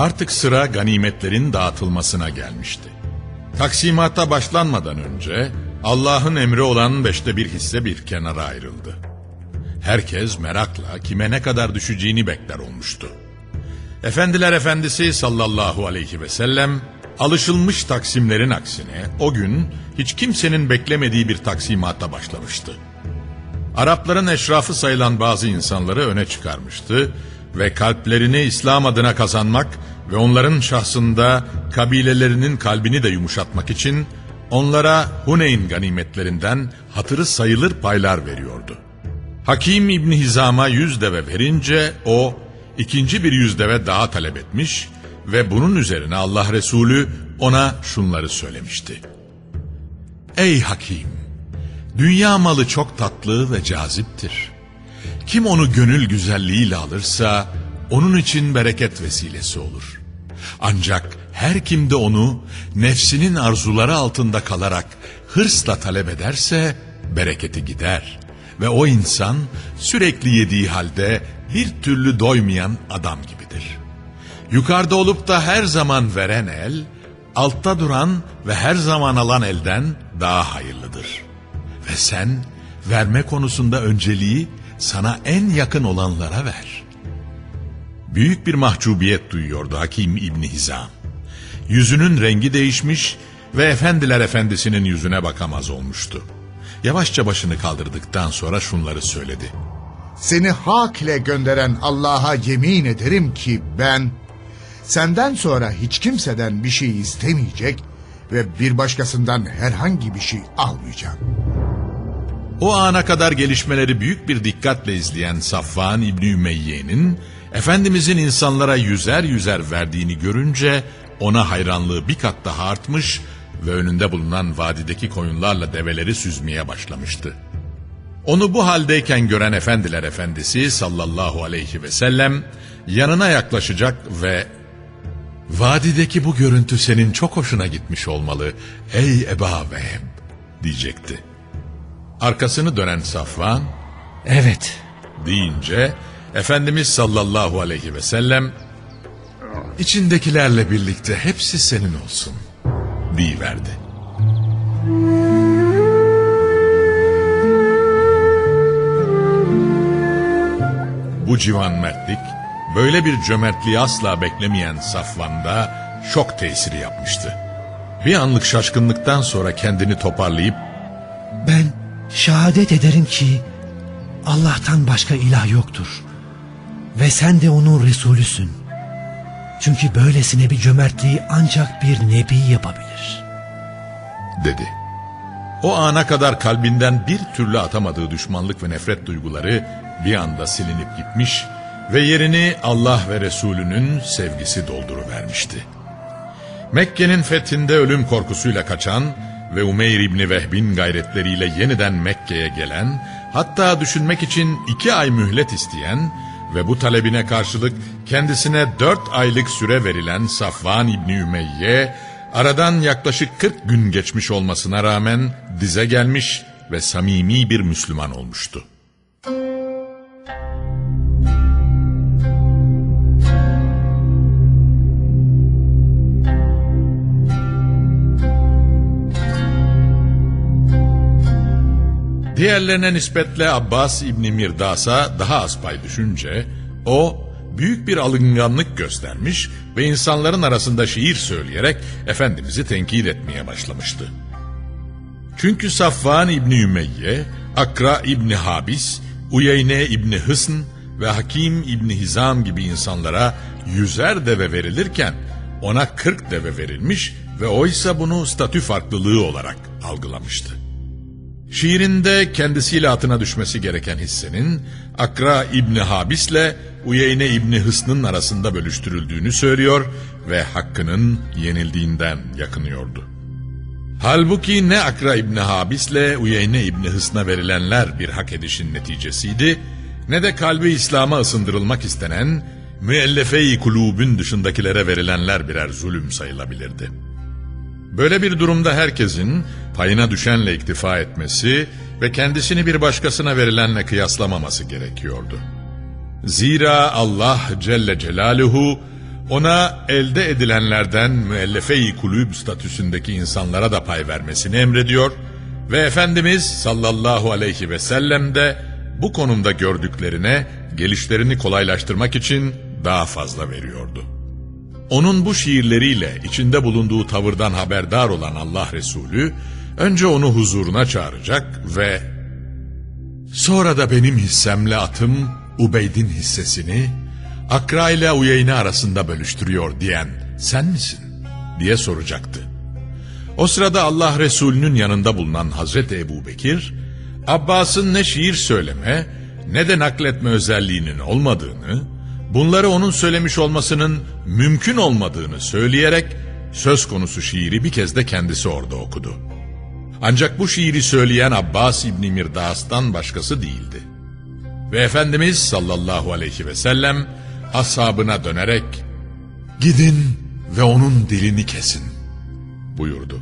Artık sıra ganimetlerin dağıtılmasına gelmişti. Taksimata başlanmadan önce Allah'ın emri olan beşte bir hisse bir kenara ayrıldı. Herkes merakla kime ne kadar düşeceğini bekler olmuştu. Efendiler Efendisi sallallahu aleyhi ve sellem alışılmış taksimlerin aksine o gün hiç kimsenin beklemediği bir taksimata başlamıştı. Arapların eşrafı sayılan bazı insanları öne çıkarmıştı ve kalplerini İslam adına kazanmak ve onların şahsında kabilelerinin kalbini de yumuşatmak için onlara Huneyn ganimetlerinden hatırı sayılır paylar veriyordu. Hakim İbni Hizam'a yüz deve verince o ikinci bir yüz deve daha talep etmiş ve bunun üzerine Allah Resulü ona şunları söylemişti. Ey Hakim! Dünya malı çok tatlı ve caziptir. Kim onu gönül güzelliğiyle alırsa onun için bereket vesilesi olur. Ancak her kim de onu nefsinin arzuları altında kalarak hırsla talep ederse bereketi gider. Ve o insan sürekli yediği halde bir türlü doymayan adam gibidir. Yukarıda olup da her zaman veren el, altta duran ve her zaman alan elden daha hayırlıdır. Ve sen verme konusunda önceliği sana en yakın olanlara ver. Büyük bir mahcubiyet duyuyordu Hakim İbni Hizam. Yüzünün rengi değişmiş ve efendiler efendisinin yüzüne bakamaz olmuştu. Yavaşça başını kaldırdıktan sonra şunları söyledi. Seni hak ile gönderen Allah'a yemin ederim ki ben senden sonra hiç kimseden bir şey istemeyecek ve bir başkasından herhangi bir şey almayacağım. O ana kadar gelişmeleri büyük bir dikkatle izleyen Safvan İbni Ümeyye'nin Efendimizin insanlara yüzer yüzer verdiğini görünce ona hayranlığı bir kat daha artmış ve önünde bulunan vadideki koyunlarla develeri süzmeye başlamıştı. Onu bu haldeyken gören efendiler efendisi sallallahu aleyhi ve sellem yanına yaklaşacak ve vadideki bu görüntü senin çok hoşuna gitmiş olmalı ey Eba Vehb diyecekti. Arkasını dönen Safvan Evet. deyince Efendimiz sallallahu aleyhi ve sellem içindekilerle birlikte hepsi senin olsun deyiverdi. Bu civan mertlik böyle bir cömertliği asla beklemeyen Safvan'da şok tesiri yapmıştı. Bir anlık şaşkınlıktan sonra kendini toparlayıp Ben şehadet ederim ki Allah'tan başka ilah yoktur. Ve sen de onun Resulüsün. Çünkü böylesine bir cömertliği ancak bir nebi yapabilir. dedi. O ana kadar kalbinden bir türlü atamadığı düşmanlık ve nefret duyguları bir anda silinip gitmiş ve yerini Allah ve Resulünün sevgisi dolduruvermişti. Mekke'nin fethinde ölüm korkusuyla kaçan ve Umeyr İbni Vehb'in gayretleriyle yeniden Mekke'ye gelen, hatta düşünmek için iki ay mühlet isteyen Ve bu talebine karşılık kendisine dört aylık süre verilen Safvan İbni Ümeyye, aradan yaklaşık 40 gün geçmiş olmasına rağmen dize gelmiş ve samimi bir Müslüman olmuştu. Diğerlerine nispetle Abbas İbni Mirdas'a daha az pay düşünce, o büyük bir alınganlık göstermiş ve insanların arasında şiir söyleyerek Efendimiz'i tenkit etmeye başlamıştı. Çünkü Safvan İbni Ümeyye, Akra İbni Habis, Uyeyne İbni Hısn ve Hakim İbni Hizam gibi insanlara yüzer deve verilirken ona kırk deve verilmiş ve oysa bunu statü farklılığı olarak algılamıştı. Şiirinde kendisiyle atına düşmesi gereken hissenin Akra İbni Habis'le Uyeyne İbni Hısn'ın arasında bölüştürüldüğünü söylüyor ve hakkının yenildiğinden yakınıyordu. Halbuki ne Akra İbni Habis'le Uyeyne İbni Hısn'a verilenler bir hak edişin neticesiydi, ne de kalbi İslam'a ısındırılmak istenen müellefe-i kulubün dışındakilere verilenler birer zulüm sayılabilirdi. Böyle bir durumda herkesin payına düşenle iktifa etmesi ve kendisini bir başkasına verilenle kıyaslamaması gerekiyordu. Zira Allah Celle Celaluhu ona elde edilenlerden müellefe-i kulüb statüsündeki insanlara da pay vermesini emrediyor ve Efendimiz sallallahu aleyhi ve sellem de bu konumda gördüklerine gelişlerini kolaylaştırmak için daha fazla veriyordu. Onun bu şiirleriyle içinde bulunduğu tavırdan haberdar olan Allah Resulü önce onu huzuruna çağıracak ve sonra da benim hissemle atım Ubeyd'in hissesini Akra ile Uyeyne arasında bölüştürüyor diyen sen misin diye soracaktı. O sırada Allah Resulü'nün yanında bulunan Hazreti Ebu Bekir, Abbas'ın ne şiir söyleme ne de nakletme özelliğinin olmadığını, bunları onun söylemiş olmasının mümkün olmadığını söyleyerek söz konusu şiiri bir kez de kendisi orada okudu. Ancak bu şiiri söyleyen Abbas İbni Mirdas'tan başkası değildi. Ve Efendimiz sallallahu aleyhi ve sellem ashabına dönerek gidin ve onun dilini kesin buyurdu.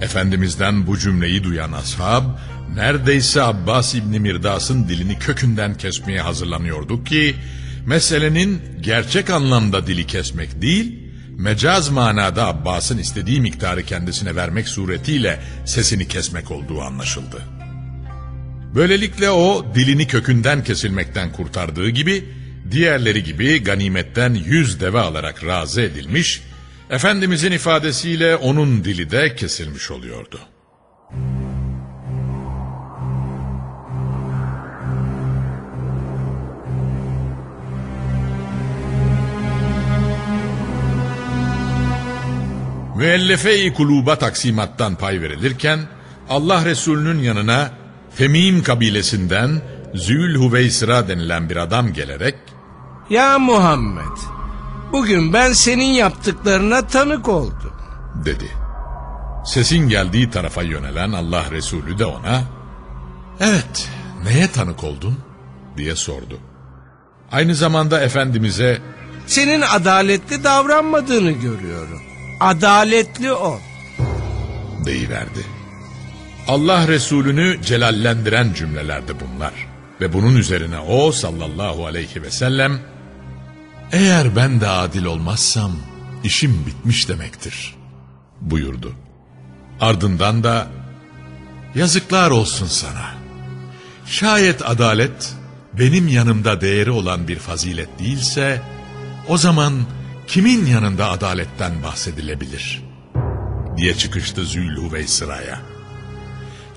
Efendimizden bu cümleyi duyan ashab neredeyse Abbas İbni Mirdas'ın dilini kökünden kesmeye hazırlanıyordu ki meselenin gerçek anlamda dili kesmek değil mecaz manada Abbas'ın istediği miktarı kendisine vermek suretiyle sesini kesmek olduğu anlaşıldı. Böylelikle o dilini kökünden kesilmekten kurtardığı gibi diğerleri gibi ganimetten yüz deve alarak razı edilmiş, Efendimizin ifadesiyle onun dili de kesilmiş oluyordu. Müellefe-i kuluba taksimattan pay verilirken Allah Resulü'nün yanına Femim kabilesinden Zül Hüveysira denilen bir adam gelerek Ya Muhammed, bugün ben senin yaptıklarına tanık oldum. dedi. Sesin geldiği tarafa yönelen Allah Resulü de ona Evet neye tanık oldun diye sordu. Aynı zamanda Efendimiz'e Senin adaletli davranmadığını görüyorum. Adaletli ol. deyiverdi. Allah Resulünü celallendiren cümlelerdi bunlar. Ve bunun üzerine o sallallahu aleyhi ve sellem eğer ben de adil olmazsam işim bitmiş demektir buyurdu. Ardından da yazıklar olsun sana. Şayet adalet benim yanımda değeri olan bir fazilet değilse o zaman kimin yanında adaletten bahsedilebilir? diye çıkıştı Zülhüveysıra'ya.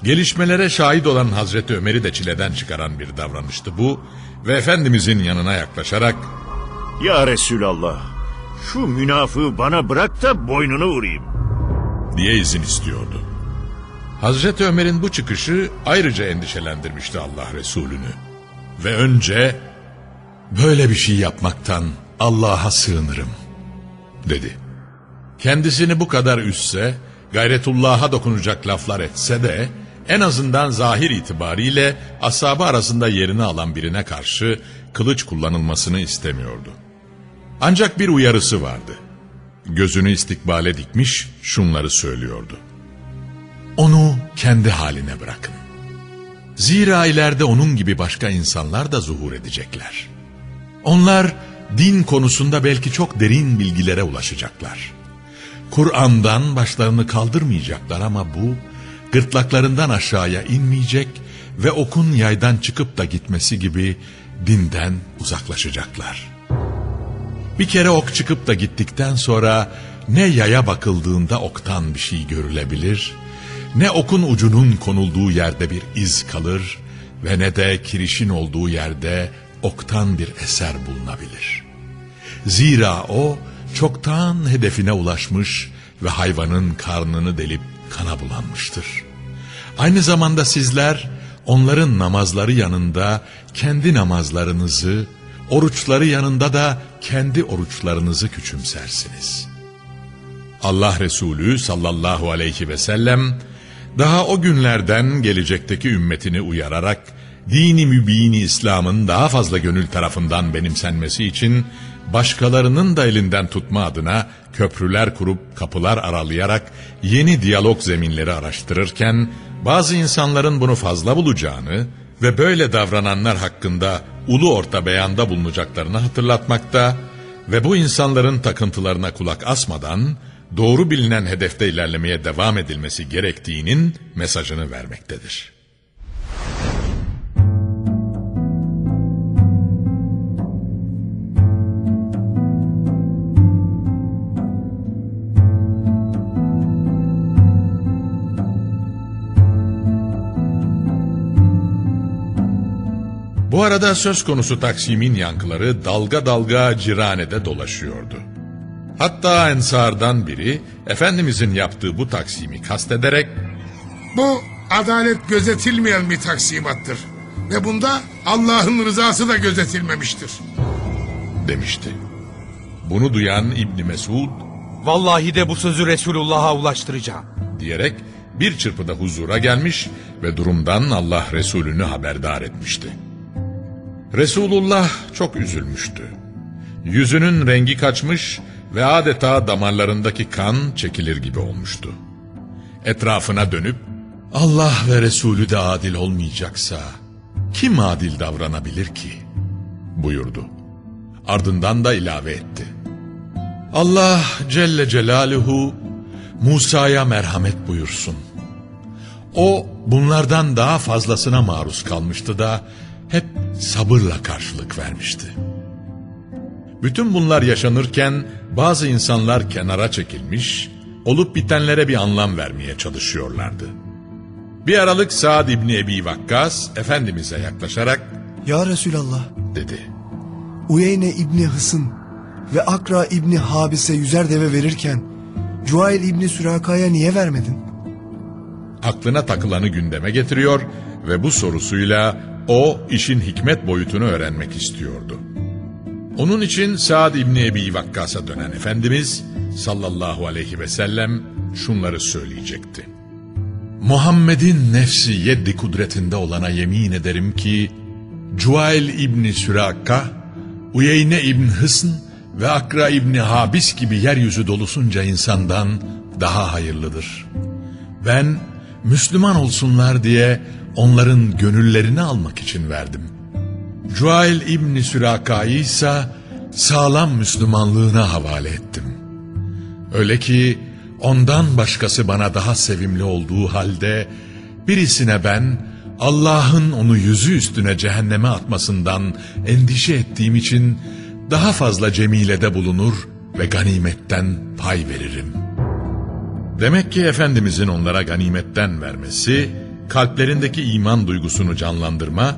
Gelişmelere şahit olan Hazreti Ömer'i de çileden çıkaran bir davranıştı bu ve Efendimizin yanına yaklaşarak Ya Resulallah, şu münafığı bana bırak da boynunu vurayım. diye izin istiyordu. Hazreti Ömer'in bu çıkışı ayrıca endişelendirmişti Allah Resulü'nü. Ve önce böyle bir şey yapmaktan Allah'a sığınırım dedi. Kendisini bu kadar üsse, gayretullah'a dokunacak laflar etse de en azından zahir itibariyle asabı arasında yerini alan birine karşı kılıç kullanılmasını istemiyordu. Ancak bir uyarısı vardı. Gözünü istikbale dikmiş şunları söylüyordu. Onu kendi haline bırakın. Zira ileride onun gibi başka insanlar da zuhur edecekler. Onlar din konusunda belki çok derin bilgilere ulaşacaklar. Kur'an'dan başlarını kaldırmayacaklar ama bu gırtlaklarından aşağıya inmeyecek ve okun yaydan çıkıp da gitmesi gibi dinden uzaklaşacaklar. Bir kere ok çıkıp da gittikten sonra ne yaya bakıldığında oktan bir şey görülebilir, ne okun ucunun konulduğu yerde bir iz kalır ve ne de kirişin olduğu yerde oktan bir eser bulunabilir. Zira o çoktan hedefine ulaşmış ve hayvanın karnını delip kana bulanmıştır. Aynı zamanda sizler onların namazları yanında kendi namazlarınızı, oruçları yanında da kendi oruçlarınızı küçümsersiniz. Allah Resulü sallallahu aleyhi ve sellem daha o günlerden gelecekteki ümmetini uyararak dini mübini İslam'ın daha fazla gönül tarafından benimsenmesi için başkalarının da elinden tutma adına köprüler kurup kapılar aralayarak yeni diyalog zeminleri araştırırken bazı insanların bunu fazla bulacağını ve böyle davrananlar hakkında ulu orta beyanda bulunacaklarını hatırlatmakta ve bu insanların takıntılarına kulak asmadan doğru bilinen hedefte ilerlemeye devam edilmesi gerektiğinin mesajını vermektedir. Bu arada söz konusu Taksim'in yankıları dalga dalga Cirane'de dolaşıyordu. Hatta Ensar'dan biri Efendimizin yaptığı bu Taksim'i kastederek Bu adalet gözetilmeyen bir taksimattır. Ve bunda Allah'ın rızası da gözetilmemiştir. demişti. Bunu duyan İbni Mesud Vallahi de bu sözü Resulullah'a ulaştıracağım. diyerek bir çırpıda huzura gelmiş ve durumdan Allah Resulünü haberdar etmişti. Resulullah çok üzülmüştü. Yüzünün rengi kaçmış ve adeta damarlarındaki kan çekilir gibi olmuştu. Etrafına dönüp Allah ve Resulü de adil olmayacaksa kim adil davranabilir ki? buyurdu. Ardından da ilave etti. Allah Celle Celaluhu Musa'ya merhamet buyursun. O bunlardan daha fazlasına maruz kalmıştı da hep sabırla karşılık vermişti. Bütün bunlar yaşanırken bazı insanlar kenara çekilmiş, olup bitenlere bir anlam vermeye çalışıyorlardı. Bir aralık Saad İbni Ebi Vakkas Efendimiz'e yaklaşarak Ya Resulallah, dedi. Uyeyne İbni Hısın ve Akra İbni Habis'e yüzer deve verirken Cuail İbni Süraka'ya niye vermedin? aklına takılanı gündeme getiriyor ve bu sorusuyla o işin hikmet boyutunu öğrenmek istiyordu. Onun için Saad İbni Ebi Vakkas'a dönen Efendimiz sallallahu aleyhi ve sellem şunları söyleyecekti. Muhammed'in nefsi yeddi kudretinde olana yemin ederim ki Cuail İbni Süraka, Uyeyne İbni Hısn ve Akra İbni Habis gibi yeryüzü dolusunca insandan daha hayırlıdır. Ben Müslüman olsunlar diye onların gönüllerini almak için verdim. Cuail İbni Süraka'yı ise sağlam Müslümanlığına havale ettim. Öyle ki ondan başkası bana daha sevimli olduğu halde birisine ben Allah'ın onu yüzü üstüne cehenneme atmasından endişe ettiğim için daha fazla cemilede bulunur ve ganimetten pay veririm. Demek ki Efendimizin onlara ganimetten vermesi, kalplerindeki iman duygusunu canlandırma,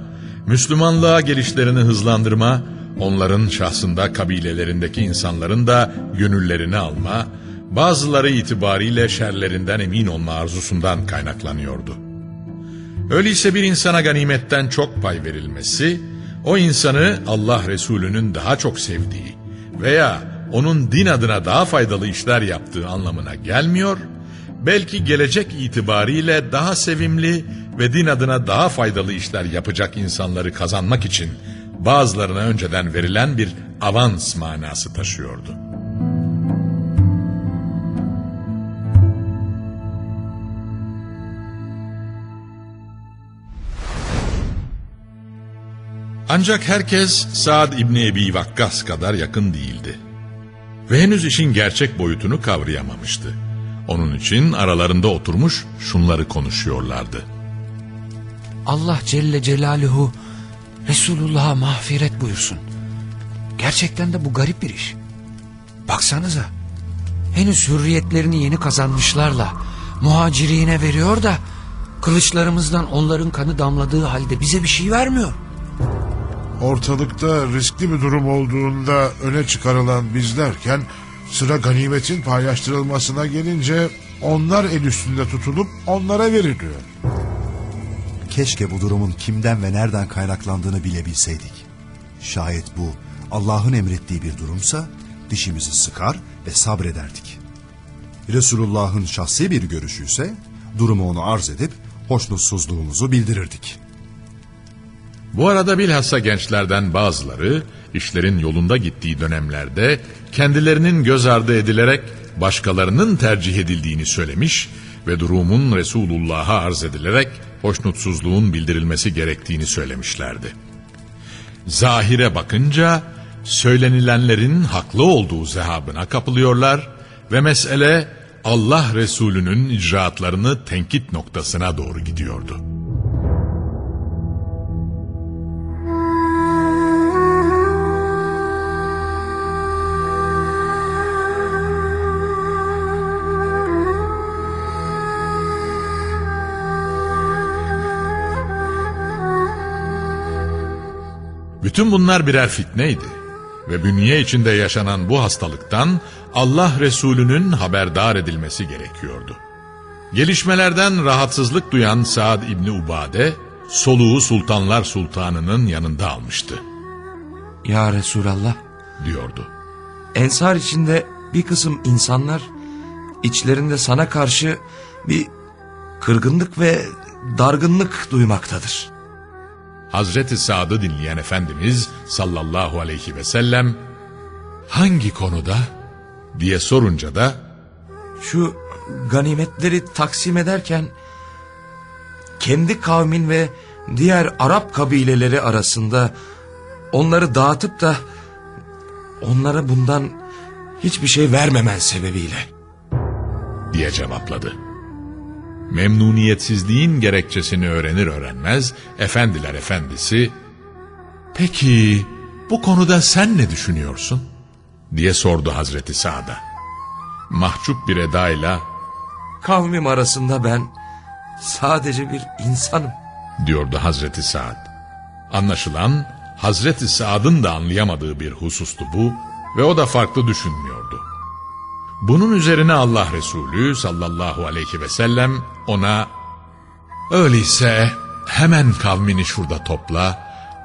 Müslümanlığa gelişlerini hızlandırma, onların şahsında kabilelerindeki insanların da gönüllerini alma, bazıları itibariyle şerlerinden emin olma arzusundan kaynaklanıyordu. Öyleyse bir insana ganimetten çok pay verilmesi, o insanı Allah Resulü'nün daha çok sevdiği veya onun din adına daha faydalı işler yaptığı anlamına gelmiyor, belki gelecek itibariyle daha sevimli ve din adına daha faydalı işler yapacak insanları kazanmak için bazılarına önceden verilen bir avans manası taşıyordu. Ancak herkes Saad İbni Ebi Vakkas kadar yakın değildi. Ve henüz işin gerçek boyutunu kavrayamamıştı. Onun için aralarında oturmuş şunları konuşuyorlardı. Allah Celle Celaluhu Resulullah'a mağfiret buyursun. Gerçekten de bu garip bir iş. Baksanıza. Henüz hürriyetlerini yeni kazanmışlarla muhacirine veriyor da kılıçlarımızdan onların kanı damladığı halde bize bir şey vermiyor. Ortalıkta riskli bir durum olduğunda öne çıkarılan bizlerken sıra ganimetin paylaştırılmasına gelince onlar el üstünde tutulup onlara veriliyor. Keşke bu durumun kimden ve nereden kaynaklandığını bilebilseydik. Şayet bu Allah'ın emrettiği bir durumsa dişimizi sıkar ve sabrederdik. Resulullah'ın şahsi bir görüşü ise durumu onu arz edip hoşnutsuzluğumuzu bildirirdik. Bu arada bilhassa gençlerden bazıları işlerin yolunda gittiği dönemlerde kendilerinin göz ardı edilerek başkalarının tercih edildiğini söylemiş ve durumun Resulullah'a arz edilerek hoşnutsuzluğun bildirilmesi gerektiğini söylemişlerdi. Zahire bakınca söylenilenlerin haklı olduğu zehabına kapılıyorlar ve mesele Allah Resulü'nün icraatlarını tenkit noktasına doğru gidiyordu. Bütün bunlar birer fitneydi ve bünye içinde yaşanan bu hastalıktan Allah Resulü'nün haberdar edilmesi gerekiyordu. Gelişmelerden rahatsızlık duyan Saad İbni Ubade, soluğu Sultanlar Sultanı'nın yanında almıştı, Ya Resulallah diyordu. Ensar içinde bir kısım insanlar içlerinde sana karşı bir kırgınlık ve dargınlık duymaktadır. Hazreti Saad'ı dinleyen Efendimiz sallallahu aleyhi ve sellem, hangi konuda diye sorunca da, Şu ganimetleri taksim ederken kendi kavmin ve diğer Arap kabileleri arasında onları dağıtıp da onlara bundan hiçbir şey vermemen sebebiyle. diye cevapladı. Memnuniyetsizliğin gerekçesini öğrenir öğrenmez efendiler efendisi peki bu konuda sen ne düşünüyorsun diye sordu Hazreti Sa'da. Mahcup bir edayla Kavmim arasında ben sadece bir insanım. diyordu Hazreti Sa'd. Anlaşılan Hazreti Sa'd'ın da anlayamadığı bir husustu bu ve o da farklı düşünmüyordu. Bunun üzerine Allah Resulü sallallahu aleyhi ve sellem ona öyleyse hemen kavmini şurada topla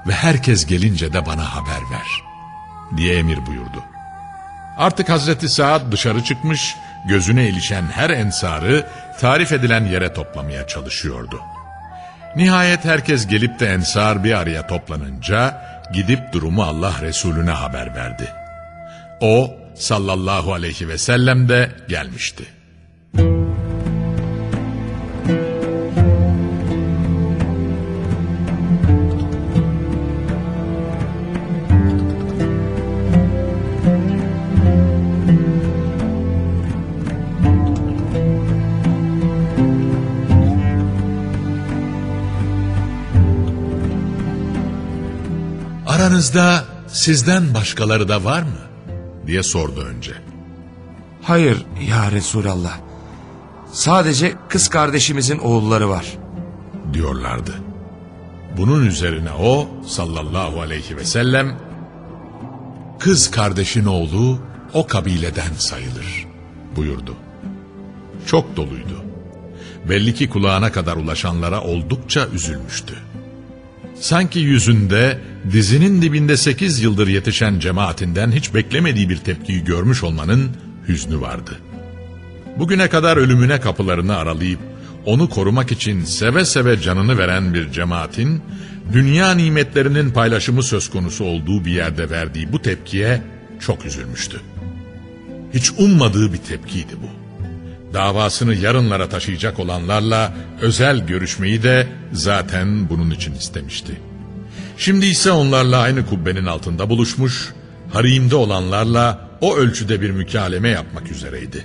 ve herkes gelince de bana haber ver diye emir buyurdu. Artık Hazreti Saad dışarı çıkmış, gözüne ilişen her ensarı tarif edilen yere toplamaya çalışıyordu. Nihayet herkes gelip de ensar bir araya toplanınca gidip durumu Allah Resulüne haber verdi. O sallallahu aleyhi ve sellem de gelmişti. Aranızda sizden başkaları da var mı? diye sordu önce. Hayır ya Resulallah. Sadece kız kardeşimizin oğulları var. diyorlardı. Bunun üzerine o sallallahu aleyhi ve sellem kız kardeşin oğlu o kabileden sayılır buyurdu. Çok doluydu. Belli ki kulağına kadar ulaşanlara oldukça üzülmüştü. Sanki yüzünde dizinin dibinde sekiz yıldır yetişen cemaatinden hiç beklemediği bir tepkiyi görmüş olmanın hüznü vardı. Bugüne kadar ölümüne kapılarını aralayıp onu korumak için seve seve canını veren bir cemaatin dünya nimetlerinin paylaşımı söz konusu olduğu bir yerde verdiği bu tepkiye çok üzülmüştü. Hiç ummadığı bir tepkiydi bu. Davasını yarınlara taşıyacak olanlarla özel görüşmeyi de zaten bunun için istemişti. Şimdi ise onlarla aynı kubbenin altında buluşmuş, harimde olanlarla o ölçüde bir mükaleme yapmak üzereydi.